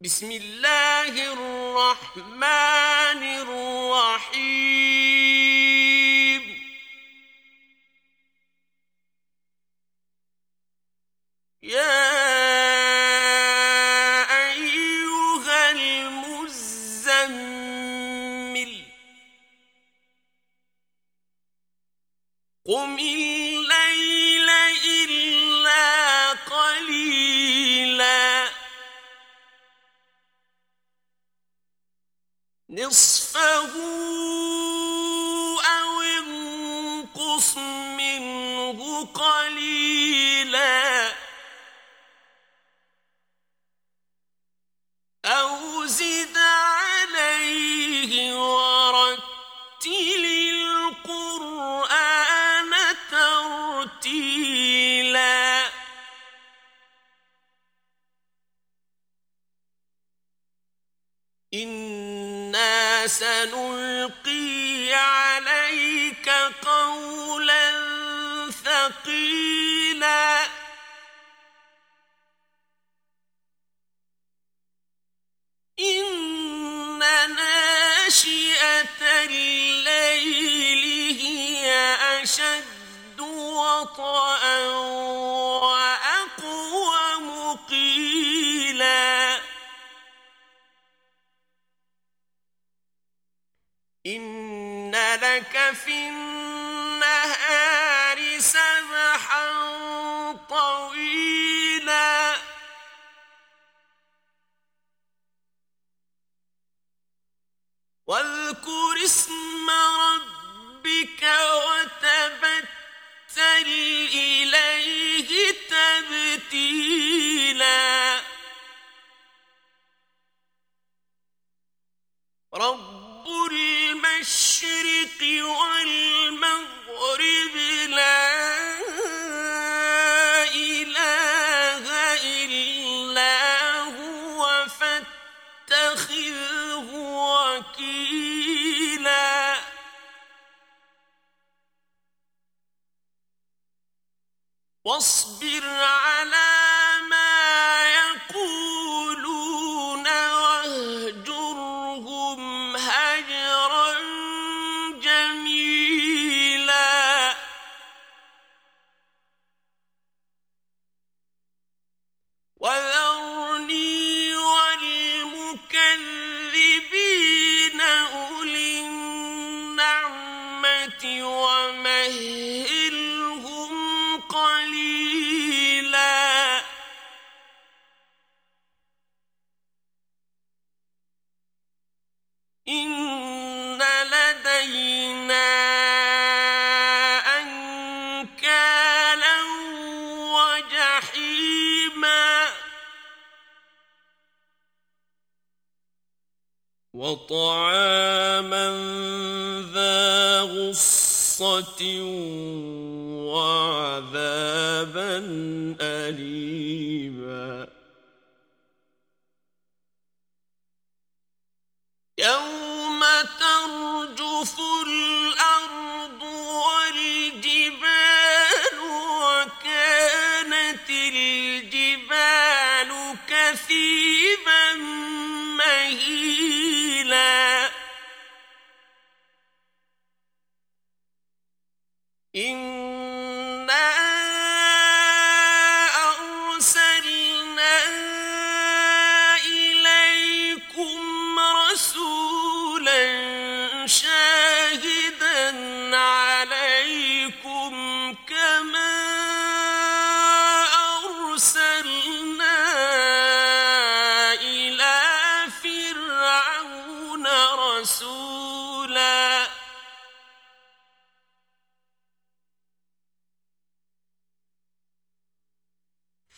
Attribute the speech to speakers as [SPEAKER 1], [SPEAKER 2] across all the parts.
[SPEAKER 1] بسم اللہ الرحمن الرحیم یا أيها المزمل قم إلى نصفه سنلقي عليك قولا ثقيلا. إن ناشئة الليل هي أشد وطأ. في النهار سبحا طويلا. واصبر وعذابا أليما يوم ترجف الأرض والجبال وكانت الجبال كثيبا مهيلا إن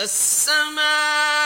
[SPEAKER 1] السماء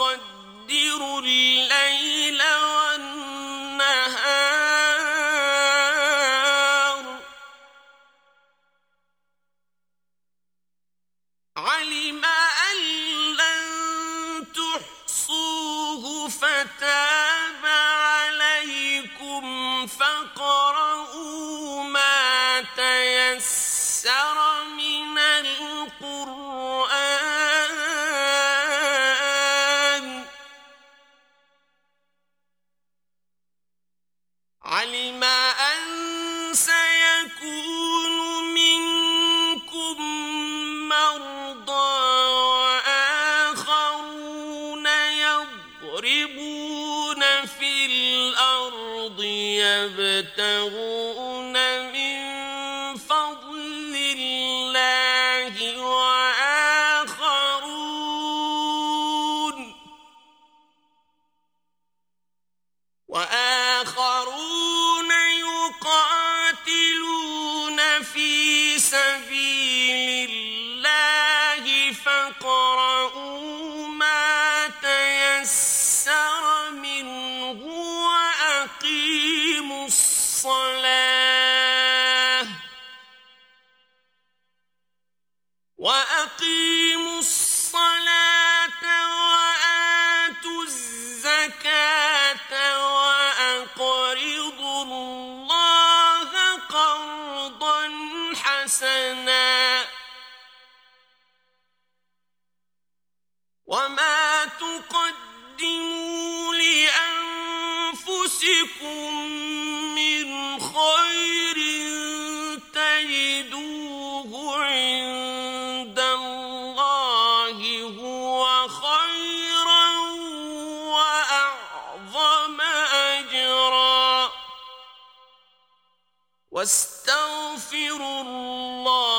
[SPEAKER 1] وقدر الليل يضربون في الأرض يبتغون استغفر الله